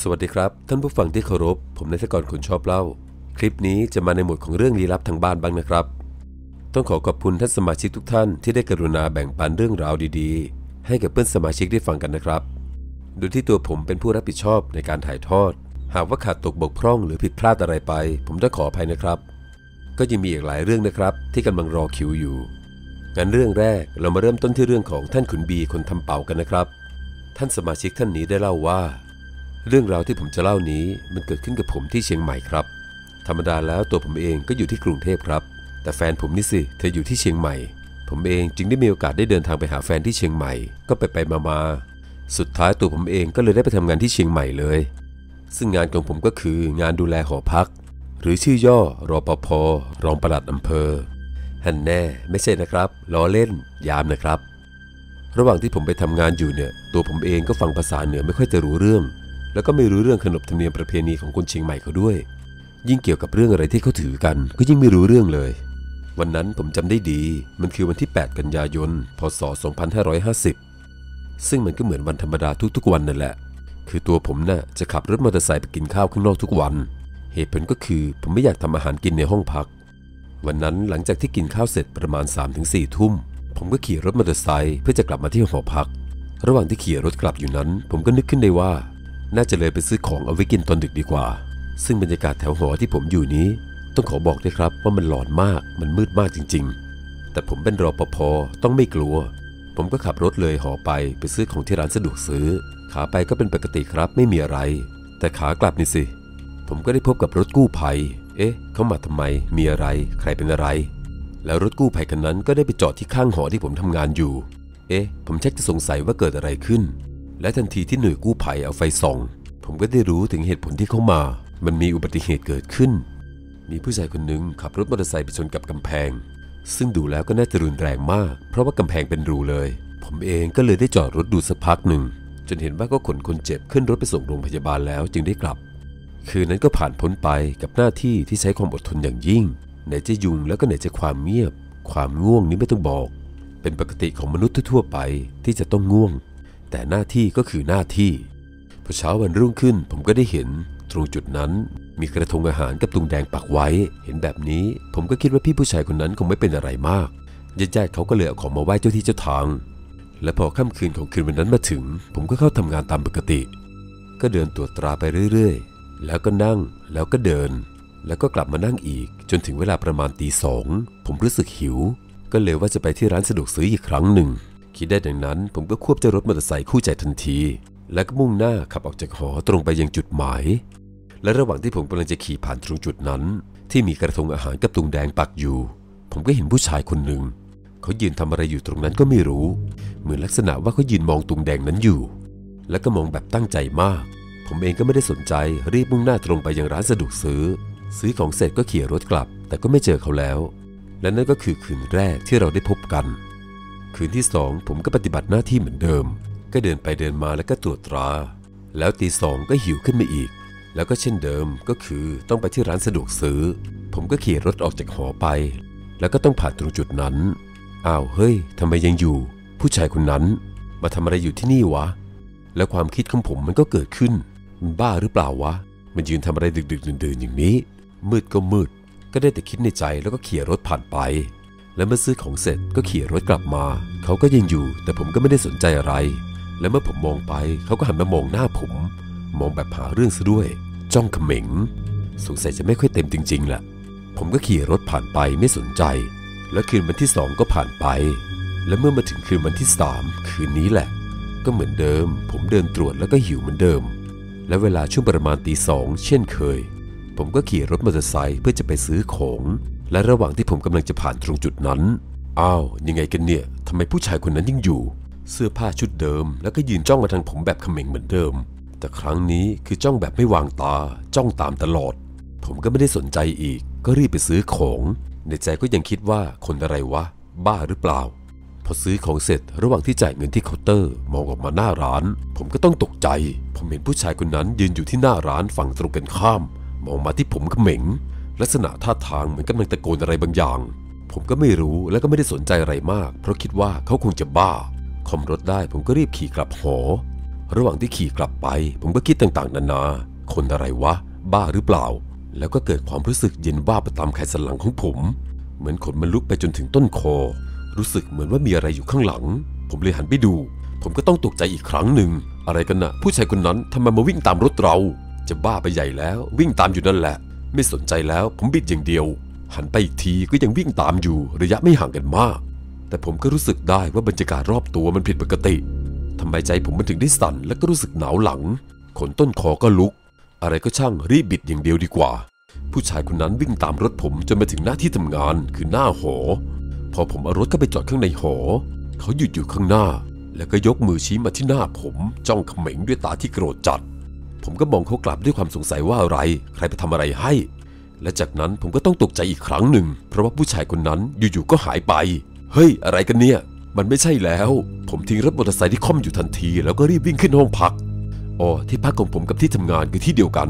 สวัสดีครับ ท่านผู้ฟังที่เคารพ ผมนายทกรคุณชอบเล่า คลิปนี้จะมาในหมวดของเรื่องลี้ลับทางบ้านบ้างนะครับ ต้องขอขอบคุณท่านสมาชิกทุกท่านที่ได้กรุณาแบ่งปันเรื่องราวดีๆ ให้กับเพื่อนสมาชิกได้ฟังกันนะครับ โดยที่ตัวผมเป็นผู้รับผิดชอบในการถ่ายทอด หากว่าขาดตกบกพร่องหรือผิดพลาดอะไรไป ผมต้องขออภัยนะครับ ก็ยังมีอีกหลายเรื่องนะครับ ที่กำลังรอคิวอยู่งั้นเรื่องแรกเรามาเริ่มต้นที่เรื่องของท่านขุนบีคนทำเป่ากันนะครับ ท่านสมาชิกท่านนี้ได้เล่าว่า เรื่องราวที่ผมจะเล่านี้มันเกิดขึ้นกับผมที่เชียงใหม่ครับ ธรรมดาแล้วตัวผมเองก็อยู่ที่กรุงเทพครับ แต่แฟนผมนี่สิเธออยู่ที่เชียงใหม่ ผมเองจึงได้มีโอกาสได้เดินทางไปหาแฟนที่เชียงใหม่ ก็ไปไปมามาสุดท้ายตัวผมเองก็เลยได้ไปทำงานที่เชียงใหม่เลย ซึ่งงานของผมก็คืองานดูแลหอพัก หรือชื่อย่อรอปภรองปลัดอำเภอฮันแน่ไม่ใช่นะครับล้อเล่น ยามนะครับ ระหว่างที่ผมไปทำงานอยู่เนี่ย ตัวผมเองก็ฟังภาษาเหนือไม่ค่อยจะรู้เรื่อง แล้วก็ไม่รู้เรื่องขนบธรรมเนียมประเพณีของคนเชียงใหม่เขาด้วย ยิ่งเกี่ยวกับเรื่องอะไรที่เขาถือกัน ก็ยิ่งไม่รู้เรื่องเลย วันนั้นผมจำได้ดี มันคือวันที่ 8 กันยายน พศ 2550 ซึ่งมันก็เหมือนวันธรรมดาทุกๆวันนั่นแหละ คือตัวผมน่ะจะขับรถมอเตอร์ไซค์ไปกินข้าวข้างนอกทุกวัน เหตุผลก็คือผมไม่อยากทำอาหารกินในห้องพัก วันนั้นหลังจากที่กินข้าวเสร็จประมาณ 3-4 ทุ่ม ผมก็ขี่รถมอเตอร์ไซค์เพื่อจะกลับมาที่หอพัก ระหว่างที่ขี่รถกลับอยู่นั้น ผมก็นึกขึ้นได้ว่า น่าจะเลยไปซื้อของเอาไว้กินตอนดึกดีกว่า ซึ่งบรรยากาศแถวหอที่ผมอยู่นี้ ต้องขอบอกด้วยครับว่ามันหลอนมาก มันมืดมากจริง ๆ แต่ผมเป็นรอปภต้องไม่กลัว ผมก็ขับรถเลยหอไปไปซื้อของที่ร้านสะดวกซื้อ ขาไปก็เป็นปกติครับไม่มีอะไร แต่ขากลับนี่สิ ผมก็ได้พบกับรถกู้ภัย เอ๊ะ เขามาทำไม มีอะไร ใครเป็นอะไร แล้วรถกู้ภัยคันนั้นก็ได้ไปจอดที่ข้างหอที่ผมทำงานอยู่ เอ๊ะ ผมชักจะสงสัยว่าเกิดอะไรขึ้น และทันทีที่หน่วยกู้ภัยเอาไฟส่อง ผมก็ได้รู้ถึงเหตุผลที่เขามา มันมีอุบัติเหตุเกิดขึ้น มีผู้ชายคนหนึ่งขับรถมอเตอร์ไซค์ไปชนกับกำแพง ซึ่งดูแล้วก็น่าจะรุนแรงมาก เพราะว่ากำแพงเป็นรูเลย ผมเองก็เลยได้จอดรถดูสักพักหนึ่ง จนเห็นว่าก็ขนคนเจ็บขึ้นรถไปส่งโรงพยาบาลแล้วจึงได้กลับ คืนนั้นก็ผ่านพ้นไปกับหน้าที่ที่ใช้ความอดทนอย่างยิ่ง ไหนจะยุงแล้วก็ไหนจะความเงียบ ความง่วงนี้ไม่ต้องบอก เป็นปกติของมนุษย์ทั่วไปที่จะต้องง่วง แต่หน้าที่ก็คือหน้าที่พอเช้าวันรุ่งขึ้นผมก็ได้เห็นตรงจุดนั้นมีกระทงอาหารกับตุงแดงปักไว้ เห็นแบบนี้ ผมก็คิดว่าพี่ผู้ชายคนนั้นคงไม่เป็นอะไรมากญาติๆเขาก็เลยเอาของมาไหว้เจ้าที่เจ้าทาง และพอค่ำคืนของคืนวันนั้นมาถึง ผมก็เข้าทำงานตามปกติ ก็เดินตรวจตราไปเรื่อยๆ แล้วก็นั่งแล้วก็เดิน แล้วก็กลับมานั่งอีก จนถึงเวลาประมาณตีสองผมรู้สึกหิว ก็เลยว่าจะไปที่ร้านสะดวกซื้ออีกครั้งหนึ่ง คิดได้ดังนั้น ผมก็ควบเจ้ารถมอเตอร์ไซค์คู่ใจทันที แล้วก็มุ่งหน้าขับออกจากหอตรงไปยังจุดหมาย และระหว่างที่ผมกำลังจะขี่ผ่านตรงจุดนั้น ที่มีกระทงอาหารกับตุงแดงปักอยู่ ผมก็เห็นผู้ชายคนหนึ่งเขายืนทำอะไรอยู่ตรงนั้นก็ไม่รู้ เหมือนลักษณะว่าเขายืนมองตุงแดงนั้นอยู่ แล้วก็มองแบบตั้งใจมาก ผมเองก็ไม่ได้สนใจรีบมุ่งหน้าตรงไปยังร้านสะดวกซื้อ ซื้อของเสร็จก็ขี่รถกลับ แต่ก็ไม่เจอเขาแล้ว และนั่นก็คือคืนแรกที่เราได้พบกัน คืนที่สองผมก็ปฏิบัติหน้าที่เหมือนเดิม ก็เดินไปเดินมาแล้วก็ตรวจตรา แล้วตีสองก็หิวขึ้นมาอีก แล้วก็เช่นเดิมก็คือต้องไปที่ร้านสะดวกซื้อ ผมก็ขี่รถออกจากหอไป แล้วก็ต้องผ่านตรงจุดนั้น อ้าวเฮ้ยทำไมยังอยู่ ผู้ชายคนนั้น มาทำอะไรอยู่ที่นี่วะ แล้วความคิดของผมมันก็เกิดขึ้น มันบ้าหรือเปล่าวะ มันยืนทำอะไรดึกๆดื่นๆอย่างนี้ มืดก็มืด ก็ได้แต่คิดในใจแล้วก็ขี่รถผ่านไป และเมื่อซื้อของเสร็จก็ขี่รถกลับมา เขาก็ยังอยู่ แต่ผมก็ไม่ได้สนใจอะไร และเมื่อผมมองไปเขาก็หันมามองหน้าผม มองแบบหาเรื่องซะด้วย จ้องเขม็งสงสัยจะไม่ค่อยเต็มจริงๆแหละผมก็ขี่รถผ่านไปไม่สนใจ และคืนวันที่สองก็ผ่านไป และเมื่อมาถึงคืนวันที่สามคืนนี้แหละ ก็เหมือนเดิม ผมเดินตรวจแล้วก็หิวเหมือนเดิม และเวลาช่วงประมาณตีสองเช่นเคย ผมก็ขี่รถมอเตอร์ไซค์เพื่อจะไปซื้อของ และระหว่างที่ผมกำลังจะผ่านตรงจุดนั้น อ้าว ยังไงกันเนี่ยทำไมผู้ชายคนนั้นยังอยู่ เสื้อผ้าชุดเดิม แล้วก็ยืนจ้องมาทางผมแบบเขม็งเหมือนเดิม แต่ครั้งนี้คือจ้องแบบไม่วางตา จ้องตามตลอด ผมก็ไม่ได้สนใจอีก ก็รีบไปซื้อของ ในใจก็ยังคิดว่าคนอะไรวะ บ้าหรือเปล่า พอซื้อของเสร็จระหว่างที่จ่ายเงินที่เคาน์เตอร์มองออกมาหน้าร้าน ผมก็ต้องตกใจ ผมเห็นผู้ชายคนนั้นยืนอยู่ที่หน้าร้านฝั่งตรงกันข้าม มองมาที่ผมเขม็ง ลักษณะท่าทางเหมือนกำลังตะโกนอะไรบางอย่าง ผมก็ไม่รู้และก็ไม่ได้สนใจอะไรมาก เพราะคิดว่าเขาคงจะบ้าคอมรถได้ผมก็รีบขี่กลับหอ ระหว่างที่ขี่กลับไป ผมก็คิดต่างๆ นานา คนอะไรวะ บ้าหรือเปล่า แล้วก็เกิดความรู้สึกเย็นว่าไปตามไขสันหลังของผม เหมือนขนมันลุกไปจนถึงต้นคอ รู้สึกเหมือนว่ามีอะไรอยู่ข้างหลัง ผมเลยหันไปดู ผมก็ต้องตกใจอีกครั้งหนึ่ง อะไรกันนะผู้ชายคนนั้นทำไมมาวิ่งตามรถเรา จะบ้าไปใหญ่แล้ว วิ่งตามอยู่นั่นแหละ ไม่สนใจแล้วผมบิดอย่างเดียว หันไปอีกทีก็ยังวิ่งตามอยู่ระยะไม่ห่างกันมาก แต่ผมก็รู้สึกได้ว่าบรรยากาศรอบตัวมันผิดปกติทำไมใจผมมันถึงได้สั่นและก็รู้สึกหนาวหลัง ขนต้นคอก็ลุก อะไรก็ช่างรีบบิดอย่างเดียวดีกว่า ผู้ชายคนนั้นวิ่งตามรถผมจนมาถึงหน้าที่ทำงานคือหน้าหอ พอผมเอารถเข้าไปจอดข้างในหอ เขาหยุดอยู่ข้างหน้า แล้วก็ยกมือชี้มาที่หน้าผมจ้องเขม็งด้วยตาที่โกรธจัด ผมก็มองเขากลับด้วยความสงสัยว่าอะไร ใครไปทำอะไรให้ และจากนั้นผมก็ต้องตกใจอีกครั้งหนึ่ง เพราะว่าผู้ชายคนนั้นอยู่ๆก็หายไป เฮ้ย อะไรกันเนี่ย มันไม่ใช่แล้ว ผมทิ้งรถมอเตอร์ไซค์ที่ค่อมอยู่ทันที แล้วก็รีบวิ่งขึ้นห้องพักอ๋อที่พักของผมกับที่ทำงานคือที่เดียวกัน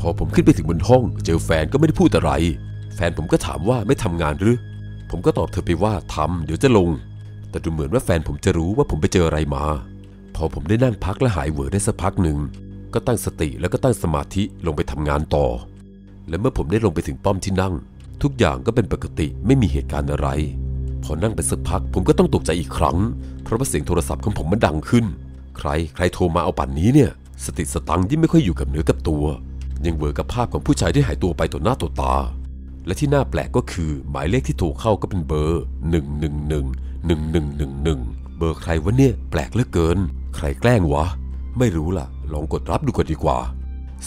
พอผมขึ้นไปถึงบนห้อง เจอแฟนก็ไม่ได้พูดอะไร แฟนผมก็ถามว่าไม่ทำงานหรือ ผมก็ตอบเธอไปว่าทำเดี๋ยวจะลง แต่ดูเหมือนว่าแฟนผมจะรู้ว่าผมไปเจออะไรมา พอผมได้นั่งพักและหายเหวอได้สักพักหนึ่ง ก็ตั้งสติแล้วก็ตั้งสมาธิลงไปทำงานต่อ และเมื่อผมได้ลงไปถึงป้อมที่นั่ง ทุกอย่างก็เป็นปกติไม่มีเหตุการณ์อะไร พอนั่งไปสักพักผมก็ต้องตกใจอีกครั้ง เพราะว่าเสียงโทรศัพท์ของผมมันดังขึ้น ใครใครโทรมาเอาป่านนี้เนี่ย สติสตังค์ที่ไม่ค่อยอยู่กับเนื้อกับตัว ยังเวอร์กับภาพของผู้ชายที่หายตัวไปต่อหน้าต่อตา และที่น่าแปลกก็คือ หมายเลขที่โทรเข้าก็เป็นเบอร์111 1111เบอร์ใครวะเนี่ยแปลกเหลือเกิน ใครแกล้งวะ ไม่รู้ล่ะ ลองกดรับดูก่อนดีกว่า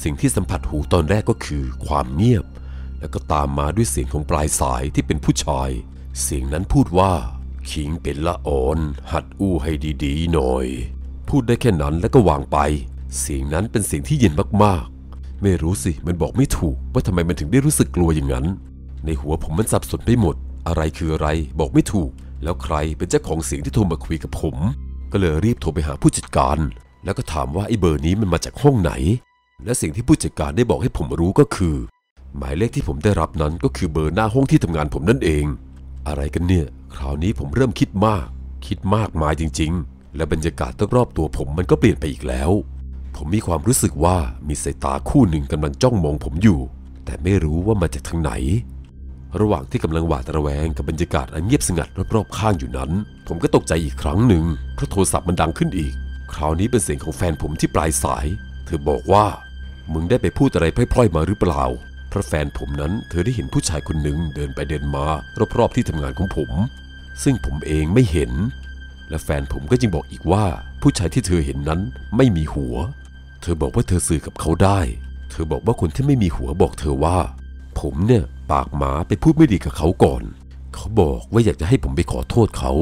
สิ่งที่สัมผัสหูตอนแรกก็คือความเงียบ แล้วก็ตามมาด้วยเสียงของปลายสายที่เป็นผู้ชาย เสียงนั้นพูดว่า ขิงเป็นละอ่อน หัดอู้ให้ดีๆหน่อย พูดได้แค่นั้นแล้วก็วางไป เสียงนั้นเป็นเสียงที่เย็นมากๆ ไม่รู้สิมันบอกไม่ถูก ว่าทำไมมันถึงได้รู้สึกกลัวอย่างนั้น ในหัวผมมันสับสนไปหมด อะไรคืออะไรบอกไม่ถูก แล้วใครเป็นเจ้าของเสียงที่โทรมาคุยกับผม ก็เลยรีบโทรไปหาผู้จัดการ แล้วก็ถามว่าไอ้เบอร์นี้มันมาจากห้องไหน และสิ่งที่ผู้จัดการได้บอกให้ผมรู้ก็คือ หมายเลขที่ผมได้รับนั้นก็คือเบอร์หน้าห้องที่ทำงานผมนั่นเอง อะไรกันเนี่ยคราวนี้ผมเริ่มคิดมาก คิดมากมายจริง ๆ และบรรยากาศรอบๆตัวผมมันก็เปลี่ยนไปอีกแล้ว ผมมีความรู้สึกว่ามีสายตาคู่หนึ่งกำลังจ้องมองผมอยู่ แต่ไม่รู้ว่ามาจากทางไหนระหว่างที่กำลังหวาดระแวงกับบรรยากาศอันเงียบสงัดรอบๆข้างอยู่นั้น ผมก็ตกใจอีกครั้งหนึ่งเพราะโทรศัพท์มันดังขึ้นอีก คราวนี้เป็นเสียงของแฟนผมที่ปลายสาย เธอบอกว่า มึงได้ไปพูดอะไรพล่อยๆมาหรือเปล่า เพราะแฟนผมนั้นเธอได้เห็นผู้ชายคนหนึ่งเดินไปเดินมารอบๆที่ทำงานของผม ซึ่งผมเองไม่เห็น และแฟนผมก็จึงบอกอีกว่า ผู้ชายที่เธอเห็นนั้นไม่มีหัว เธอบอกว่าเธอสื่อกับเขาได้ เธอบอกว่าคนที่ไม่มีหัวบอกเธอว่า ผมเนี่ยปากหมาไปพูดไม่ดีกับเขาก่อน เขาบอกว่าอยากจะให้ผมไปขอโทษเขา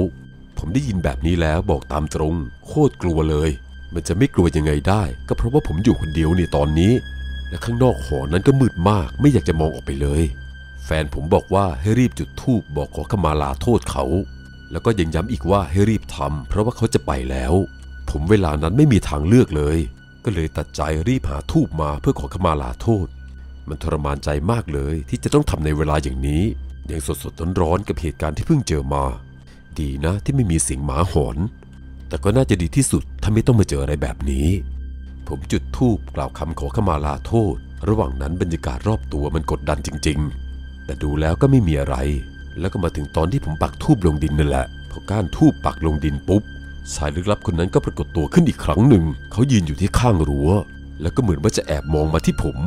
ผมได้ยินแบบนี้แล้วบอกตามตรง โคตรกลัวเลย มันจะไม่กลัวยังไงได้ ก็เพราะว่าผมอยู่คนเดียวเนี่ยตอนนี้ และข้างนอกหอนั้นก็มืดมาก ไม่อยากจะมองออกไปเลย แฟนผมบอกว่าให้รีบจุดธูปบอกขอขมาลาโทษเขา แล้วก็ยังย้ำอีกว่าให้รีบทำเพราะว่าเขาจะไปแล้ว ผมเวลานั้นไม่มีทางเลือกเลย ก็เลยตัดใจรีบหาธูปมาเพื่อขอขมาลาโทษ มันทรมานใจมากเลยที่จะต้องทำในเวลาอย่างนี้ยังสดสดๆร้อนๆกับเหตุการณ์ที่เพิ่งเจอมา ดีนะที่ไม่มีเสียงหมาหอน แต่ก็น่าจะดีที่สุดถ้าไม่ต้องมาเจออะไรแบบนี้ ผมจุดธูปกล่าวคำขอขมาลาโทษ ระหว่างนั้นบรรยากาศรอบตัวมันกดดันจริง ๆ แต่ดูแล้วก็ไม่มีอะไร แล้วก็มาถึงตอนที่ผมปักธูปลงดินนั่นแหละ พอก้านธูปปักลงดินปุ๊บ ชายลึกลับคนนั้นก็ปรากฏตัวขึ้นอีกครั้งหนึ่ง เขายืนอยู่ที่ข้างรั้ว แล้วก็เหมือนว่าจะแอบมองมาที่ผม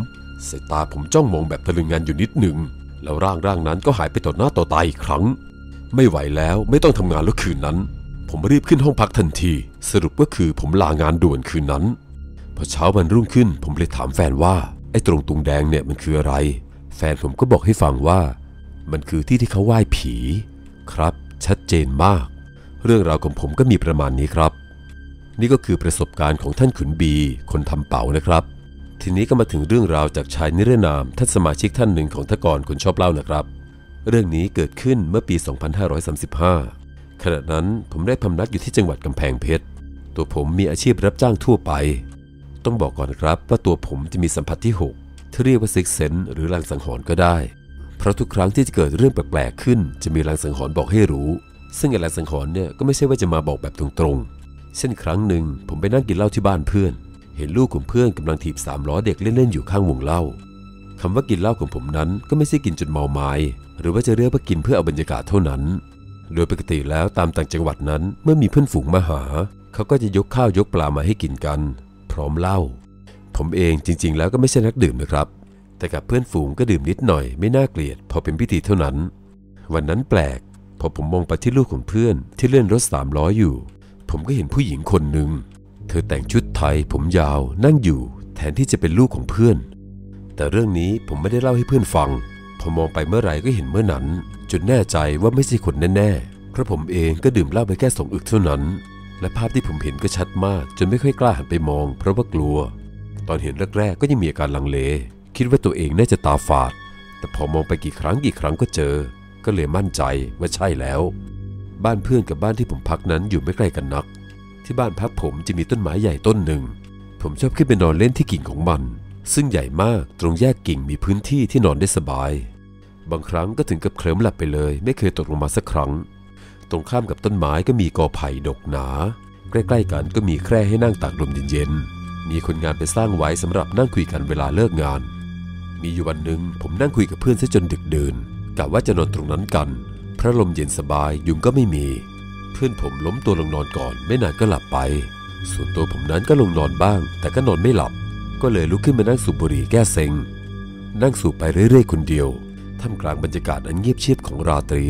สายตาผมจ้องมองแบบตะลึงงานอยู่นิดหนึ่งแล้วร่างร่างนั้นก็หายไปต่อหน้าต่อตาอีกครั้ง ไม่ไหวแล้วไม่ต้องทำงานแล้วคืนนั้น ผมรีบขึ้นห้องพักทันที สรุปก็คือผมลางานด่วนคืนนั้น พอเช้าวันรุ่งขึ้น ผมเลยถามแฟนว่า ไอ้ตรงตุงแดงเนี่ยมันคืออะไร แฟนผมก็บอกให้ฟังว่า มันคือที่ที่เขาไหว้ผี ครับ ชัดเจนมาก เรื่องราวของผมก็มีประมาณนี้ครับ นี่ก็คือประสบการณ์ของท่านขุนบี คนทำเป๋านะครับ ทีนี้ก็มาถึงเรื่องราวจากชายนิรนามท่านสมาชิกท่านหนึ่งของทกรคนชอบเล่านะครับ เรื่องนี้เกิดขึ้นเมื่อปี 2535 ขณะนั้นผมได้พำนักอยู่ที่จังหวัดกำแพงเพชร ตัวผมมีอาชีพรับจ้างทั่วไป ต้องบอกก่อนครับว่าตัวผมจะมีสัมผัสที่ 6 ที่เรียกว่าซิกเซนหรือลางสังหรณ์ก็ได้ เพราะทุกครั้งที่จะเกิดเรื่องแปลกๆขึ้น จะมีลางสังหรณ์บอกให้รู้ ซึ่งไอ้ลางสังหรณ์เนี่ยก็ไม่ใช่ว่าจะมาบอกแบบตรงๆ เช่นครั้งหนึ่งผมไปนั่งกินเหล้าที่บ้านเพื่อน เห็นลูกของเพื่อนกำลังถีบสามล้อเด็กเล่นๆอยู่ข้างวงเหล้า คำว่ากินเหล้าของผมนั้นก็ไม่ใช่กินจนเมาไม้หรือว่าจะเรียกว่ากินเพื่อเอาบรรยากาศเท่านั้น โดยปกติแล้วตามต่างจังหวัดนั้นเมื่อมีเพื่อนฝูงมาหา เขาก็จะยกข้าวยกปลามาให้กินกัน พร้อมเหล้าผมเองจริง ๆ แล้วก็ไม่ใช่นักดื่มนะครับ แต่กับเพื่อนฝูงก็ดื่มนิดหน่อยไม่น่าเกลียด พอเป็นพิธีเท่านั้น วันนั้นแปลก พอผมมองไปที่ลูกของเพื่อนที่เล่นรถสามล้ออยู่ ผมก็เห็นผู้หญิงคนหนึ่งเธอแต่งชุดไทยผมยาวนั่งอยู่ แทนที่จะเป็นลูกของเพื่อน แต่เรื่องนี้ผมไม่ได้เล่าให้เพื่อนฟัง พอมองไปเมื่อไหร่ก็เห็นเมื่อนั้น จนแน่ใจว่าไม่ใช่คนแน่ๆ เพราะผมเองก็ดื่มเหล้าไปแค่สองอึกเท่านั้น และภาพที่ผมเห็นก็ชัดมาก จนไม่ค่อยกล้าหันไปมอง เพราะว่ากลัว ตอนเห็นแรกๆ ก็ยังมีอาการลังเล คิดว่าตัวเองน่าจะตาฝาด แต่พอมองไปกี่ครั้งกี่ครั้งก็เจอ ก็เลยมั่นใจว่าใช่แล้ว บ้านเพื่อนกับบ้านที่ผมพักนั้นอยู่ไม่ไกลกันนัก ที่บ้านพักผมจะมีต้นไม้ใหญ่ต้นหนึ่ง ผมชอบขึ้นไปนอนเล่นที่กิ่งของมัน ซึ่งใหญ่มากตรงแยกกิ่งมีพื้นที่ที่นอนได้สบาย บางครั้งก็ถึงกับเคลิ้มหลับไปเลย ไม่เคยตกลงมาสักครั้ง ตรงข้ามกับต้นไม้ก็มีกอไผ่ดกหนา ใกล้ๆกันก็มีแคร่ให้นั่งตากลมเย็นๆ มีคนงานไปสร้างไว้สำหรับนั่งคุยกันเวลาเลิกงาน มีอยู่วันหนึ่งผมนั่งคุยกับเพื่อนซะจนดึกดื่นกะว่าจะนอนตรงนั้นกัน พระลมเย็นสบายยุงก็ไม่มี เพื่อนผมล้มตัวลงนอนก่อน ไม่นานก็หลับไป ส่วนตัวผมนั้นก็ลงนอนบ้าง แต่ก็นอนไม่หลับ ก็เลยลุกขึ้นมานั่งสูบบุหรี่แก้เซ็ง นั่งสูบไปเรื่อยๆ คนเดียว ท่ามกลางบรรยากาศอันเงียบเชียบของราตรี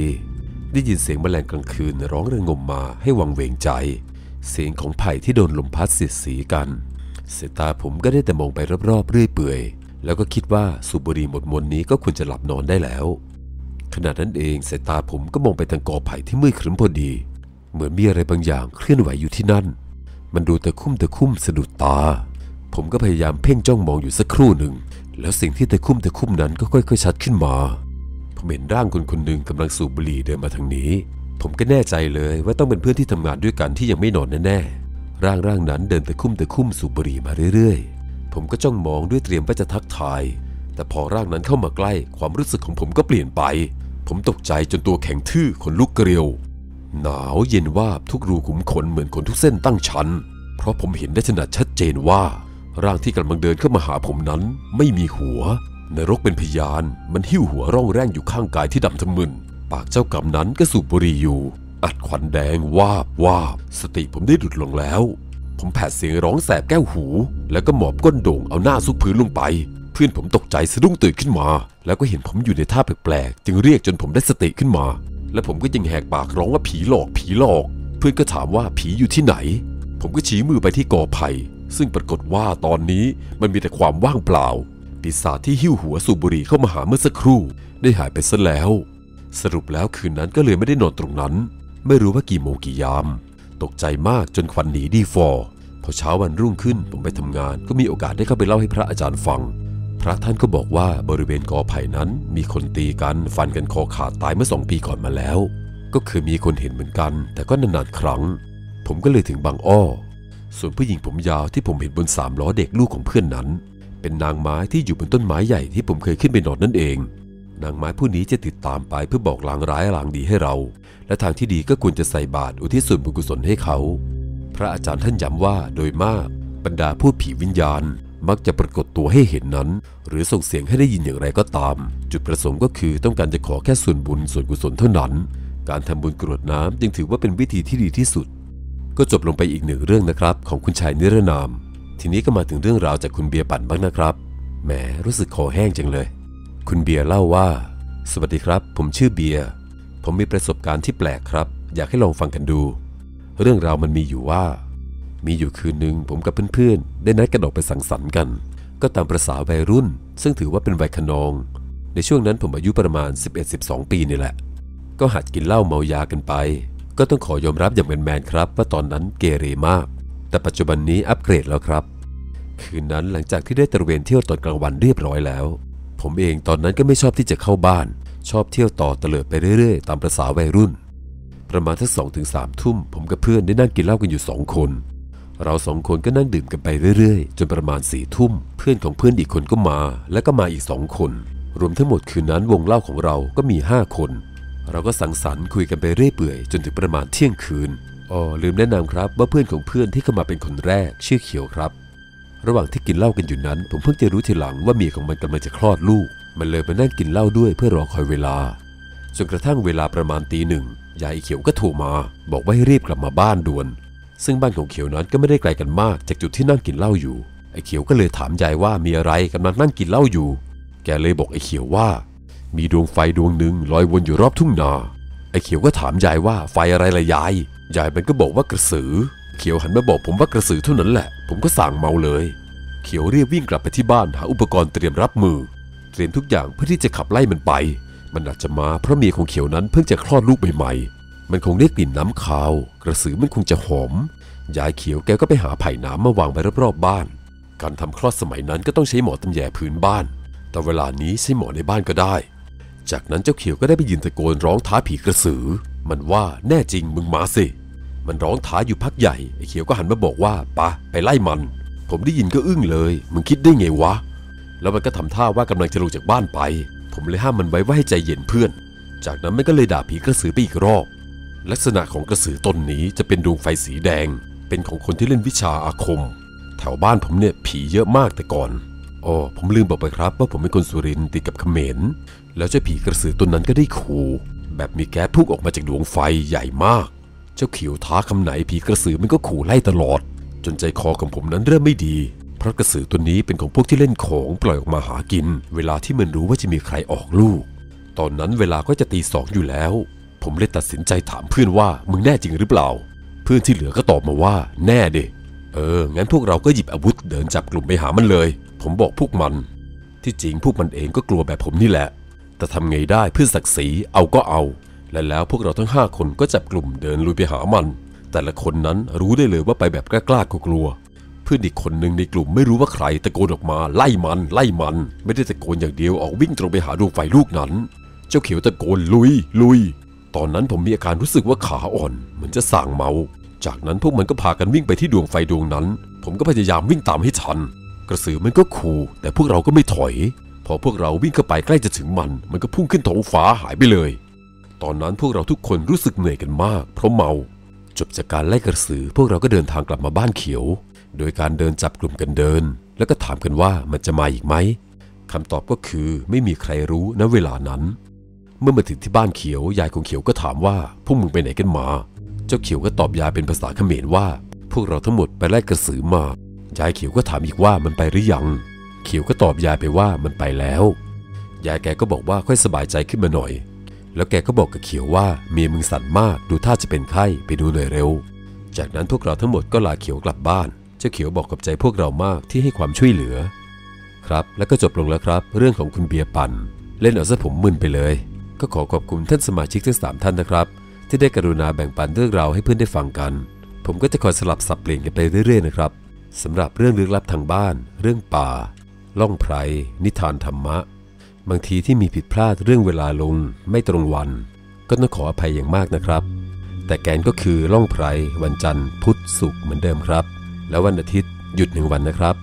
ได้ยินเสียงแมลงกลางคืนร้องระงมมาให้วังเวงใจ เสียงของไผ่ที่โดนลมพัดเสียดสีกันสายตาผมก็ได้แต่มองไปรอบๆเรื่อยเปื่อย แล้วก็คิดว่าสูบบุหรี่หมดมวนนี้ก็ควรจะหลับนอนได้แล้ว ขณะนั้นเองสายตาผมก็มองไปทางกอไผ่ที่มืดครึ้มพอดี เหมือนมีอะไรบางอย่างเคลื่อนไหวอยู่ที่นั่น มันดูตะคุ่มตะคุ่มสะดุดตา ผมก็พยายามเพ่งจ้องมองอยู่สักครู่หนึ่ง แล้วสิ่งที่ตะคุ่มตะคุ่มนั้นก็ค่อยๆชัดขึ้นมา ผมเห็นร่างคนคนหนึ่งกำลังสูบบุหรี่เดินมาทางนี้ ผมก็แน่ใจเลยว่าต้องเป็นเพื่อนที่ทำงานด้วยกันที่ยังไม่นอนแน่ๆร่างร่างนั้นเดินตะคุ่มตะคุ่มสูบบุหรี่มาเรื่อยๆ ผมก็จ้องมองด้วยเตรียมว่าจะทักทาย แต่พอร่างนั้นเข้ามาใกล้ ความรู้สึกของผมก็เปลี่ยนไป ผมตกใจจนตัวแข็งทื่อขนลุกเกลียว หนาวเย็นว่าบทุกรูขุมขนเหมือนขนทุกเส้นตั้งชันเพราะผมเห็นได้ถนัดชัดเจนว่า ร่างที่กำลังเดินเข้ามาหาผมนั้น ไม่มีหัวนรกเป็นพยาน มันหิ้วหัวร่องแร่งอยู่ข้างกายที่ดำทะมึน ปากเจ้ากรรมนั้นก็สูบบุหรี่อยู่ อัดควันแดงวาบวาบ สติผมได้หลุดลงแล้ว ผมแผดเสียงร้องแสบแก้วหู แล้วก็หมอบก้นโด่งเอาหน้าซุกพื้นลงไป เพื่อนผมตกใจสะดุ้งตื่นขึ้นมา แล้วก็เห็นผมอยู่ในท่าแปลกๆ จึงเรียกจนผมได้สติขึ้นมา และผมก็ยังแหกปากร้องว่าผีหลอกผีหลอก เพื่อนก็ถามว่าผีอยู่ที่ไหน ผมก็ชี้มือไปที่กอไผ่ ซึ่งปรากฏว่าตอนนี้มันมีแต่ความว่างเปล่า ปีศาจที่หิ้วหัวสูบบุหรี่เข้ามาหาเมื่อสักครู่ ได้หายไปซะแล้ว สรุปแล้วคืนนั้นก็เลยไม่ได้นอนตรงนั้น ไม่รู้ว่ากี่โมงกี่ยาม ตกใจมากจนควันหนีดีฟอร์พอเช้าวันรุ่งขึ้นผมไปทำงาน ก็มีโอกาสได้เข้าไปเล่าให้พระอาจารย์ฟัง พระท่านก็บอกว่าบริเวณกอไผ่นั้น มีคนตีกันฟันกันคอขาดตายเมื่อสองปีก่อนมาแล้ว ก็เคยมีคนเห็นเหมือนกัน แต่ก็นานๆครั้ง ผมก็เลยถึงบางอ้อ ส่วนผู้หญิงผมยาวที่ผมเห็นบนสามล้อเด็กลูกของเพื่อนนั้น เป็นนางไม้ที่อยู่บนต้นไม้ใหญ่ที่ผมเคยขึ้นไปนอนนั่นเอง นางไม้ผู้นี้จะติดตามไปเพื่อบอกลางร้ายลางดีให้เรา และทางที่ดีก็ควรจะใส่บาตรอุทิศส่วนบุญกุศลให้เขา พระอาจารย์ท่านย้ำว่าโดยมากบรรดาผู้ผีวิญญาณมักจะปรากฏตัวให้เห็นนั้น หรือส่งเสียงให้ได้ยินอย่างไรก็ตาม จุดประสงค์ก็คือต้องการจะขอแค่ส่วนบุญส่วนกุศลเท่านั้น การทำบุญกรวดน้ำจึงถือว่าเป็นวิธีที่ดีที่สุด ก็จบลงไปอีกหนึ่งเรื่องนะครับ ของคุณชายนิรนาม ทีนี้ก็มาถึงเรื่องราวจากคุณเบียร์ปั่นบ้างนะครับ แหมรู้สึกคอแห้งจังเลย คุณเบียร์เล่าว่า สวัสดีครับ ผมชื่อเบียร์ ผมมีประสบการณ์ที่แปลกครับ อยากให้ลองฟังกันดู เรื่องราวมันมีอยู่ว่า มีอยู่คืนหนึ่งผมกับเพื่อนๆ ได้นัดกันออกไปสังสรรค์กัน ก็ตามประษาวัยรุ่น ซึ่งถือว่าเป็นวัยขนอง ในช่วงนั้นผมอายุประมาณ 11-12 ปีนี่แหละ ก็หัดกินเหล้าเมายากันไป ก็ต้องขอยอมรับอย่างแมนๆครับว่าตอนนั้นเกเรมาก แต่ปัจจุบันนี้อัปเกรดแล้วครับ คืนนั้นหลังจากที่ได้ตระเวนเที่ยวตอนกลางวันเรียบร้อยแล้ว ผมเองตอนนั้นก็ไม่ชอบที่จะเข้าบ้าน ชอบเที่ยวต่อเตลิดไปเรื่อยๆ ตามประษาวัยรุ่น ประมาณทั้งสองถึงสามทุ่มผมกับเพื่อนได้นั่งกินเหล้ากันอยู่สองคน เราสองคนก็นั่งดื่มกันไปเรื่อยๆ จนประมาณสี่ทุ่ม เพื่อนของเพื่อนอีกคนก็มา แล้วก็มาอีกสองคน รวมทั้งหมดคืนนั้นวงเล่าของเราก็มีห้าคน เราก็สังสรรค์คุยกันไปเรื่อยเปื่อยจนถึงประมาณเที่ยงคืนอ๋อลืมแนะนำครับว่าเพื่อนของเพื่อนที่เข้ามาเป็นคนแรกชื่อเขียวครับ ระหว่างที่กินเหล้ากันอยู่นั้น ผมเพิ่งจะรู้ทีหลังว่าเมียของมันกำลังจะคลอดลูก มันเลยมานั่งกินเหล้าด้วยเพื่อรอคอยเวลาจนกระทั่งเวลาประมาณตีหนึ่งยายเขียวก็โทรมา บอกว่าให้รีบกลับมาบ้านด่วน ซึ่งบ้านของเขียวนั้นก็ไม่ได้ไกลกันมากจากจุดที่นั่งกินเหล้าอยู่ไอ้เขียวก็เลยถามยายว่ามีอะไรกำลังนั่งกินเหล้าอยู่ แกเลยบอกไอ้เขียวว่า มีดวงไฟดวงหนึ่งลอยวนอยู่รอบทุ่งนาไอ้เขียวก็ถามยายว่าไฟอะไรล่ะยายยายมันก็บอกว่ากระสือ เขียวหันมาบอกผมว่ากระสือเท่านั้นแหละ ผมก็สั่งเมาเลย เขียวเรีบวิ่งกลับไปที่บ้านหาอุปกรณ์เตรียมรับมือ เตรียมทุกอย่างเพื่อที่จะขับไล่มันไป มันอาจจะมาเพราะเมียของเขียวนั้นเพิ่งจะคลอดลูกใหม่ๆมันคงได้กลิ่นน้ำคาว กระสือมันคงจะหอมยายเขียวแกก็ไปหาไผ่น้ำมาวางไว้รอบๆบ้าน การทำคลอดสมัยนั้นก็ต้องใช้หมอตำแยพื้นบ้าน แต่เวลานี้ใช้หมอในบ้านก็ได้ จากนั้นเจ้าเขียวก็ได้ไปยืนตะโกนร้องท้าผีกระสือ มันว่าแน่จริงมึงมาสิ มันร้องท้าอยู่พักใหญ่ไอ้เขียวก็หันมาบอกว่าปะไปไล่มัน ผมได้ยินก็อึ้งเลย มึงคิดได้ไงวะ แล้วมันก็ทำท่าว่ากำลังจะลงจากบ้านไป ผมเลยห้ามมันไว้ว่าให้ใจเย็นเพื่อน จากนั้นมันก็เลยด่าผีกระสือไปอีกรอบ ลักษณะของกระสือตนนี้จะเป็นดวงไฟสีแดง เป็นของคนที่เล่นวิชาอาคม แถวบ้านผมเนี่ยผีเยอะมากแต่ก่อน อ๋อผมลืมบอกไปครับว่าผมเป็นคนสุรินติดกับเขมร แล้วเจ้าผีกระสือตนนั้นก็ได้ขู่แบบมีแก๊สพุ่งออกมาจากดวงไฟใหญ่มาก เจ้าเขียวท้าคำไหนผีกระสือมันก็ขู่ไล่ตลอด จนใจคอของผมนั้นเริ่มไม่ดี เพราะกระสือตัวนี้เป็นของพวกที่เล่นของปล่อยออกมาหากิน เวลาที่มันรู้ว่าจะมีใครออกลูก ตอนนั้นเวลาก็จะตีสองอยู่แล้ว ผมเลยตัดสินใจถามเพื่อนว่ามึงแน่จริงหรือเปล่า เพื่อนที่เหลือก็ตอบมาว่า แน่เดเอองั้นพวกเราก็หยิบอาวุธเดินจับกลุ่มไปหามันเลย ผมบอกพวกมัน ที่จริงพวกมันเองก็กลัวแบบผมนี่แหละ แต่ทำไงได้เพื่อศักดิ์ศรีเอาก็เอา และแล้วพวกเราทั้งห้าคนก็จับกลุ่มเดินลุยไปหามัน แต่ละคนนั้นรู้ได้เลยว่าไปแบบกล้าๆกลัวเพื่อนอีกคนหนึ่งในกลุ่มไม่รู้ว่าใครตะโกนออกมาไล่มันไล่มัน ไม่ได้ตะโกนอย่างเดียวออกวิ่งตรงไปหาดวงไฟลูกนั้น เจ้าเขียวตะโกนลุยลุย ตอนนั้นผมมีอาการรู้สึกว่าขาอ่อน เหมือนจะสั่งเมา จากนั้นพวกมันก็พากันวิ่งไปที่ดวงไฟดวงนั้น ผมก็พยายามวิ่งตามให้ทัน กระสือมันก็ขู่แต่พวกเราก็ไม่ถอย พอพวกเราวิ่งเข้าไปใกล้จะถึงมัน มันก็พุ่งขึ้นท้องฟ้าหายไปเลย ตอนนั้นพวกเราทุกคนรู้สึกเหนื่อยกันมาก เพราะเมา จบจากการไล่กระสือพวกเราก็เดินทางกลับมาบ้านเขียว โดยการเดินจับกลุ่มกันเดิน แล้วก็ถามกันว่ามันจะมาอีกไหมคำตอบก็คือไม่มีใครรู้ณเวลานั้น เมื่อมาถึงที่บ้านเขียวยายของเขียวก็ถามว่าพวกมึงไปไหนกันมา เจ้าเขียวก็ตอบยายเป็นภาษาเขมรว่า พวกเราทั้งหมดไปไล่กระสือมา ยายเขียวก็ถามอีกว่ามันไปหรือยัง เขียวก็ตอบยายไปว่ามันไปแล้ว ยายแกก็บอกว่าค่อยสบายใจขึ้นมาหน่อย แล้วแกก็บอกกับเขียวว่าเมียมึงสั่นมากดูท่าจะเป็นไข้ไปดูหน่อยเร็ว จากนั้นพวกเราทั้งหมดก็ลาเขียวกลับบ้าน เจ้าเขียวบอกกับใจพวกเรามากที่ให้ความช่วยเหลือ ครับแล้วก็จบลงแล้วครับ เรื่องของคุณเบียร์ปันเล่นเอาซะผมมึนไปเลย ก็ขอขอบคุณท่านสมาชิกทั้งสามท่านนะครับที่ได้กรุณาแบ่งปันเรื่องราวให้เพื่อนได้ฟังกัน ผมก็จะคอยสลับสับเปลี่ยนกันไปเรื่อยๆนะครับ สำหรับเรื่องลึกลับทางบ้าน เรื่องป่า ล่องไพร นิทานธรรมะ บางทีที่มีผิดพลาดเรื่องเวลาลง ไม่ตรงวัน ก็ต้องขออภัยอย่างมากนะครับ แต่แกนก็คือล่องไพร วันจันทร์ พุธศุกร์เหมือนเดิมครับ แล้ววันอาทิตย์หยุดหนึ่งวันนะครับ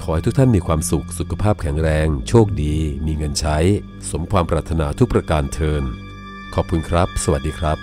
ขอให้ทุกท่านมีความสุขสุขภาพแข็งแรง โชคดี มีเงินใช้ สมความปรารถนาทุกประการเทินขอบคุณครับ สวัสดีครับ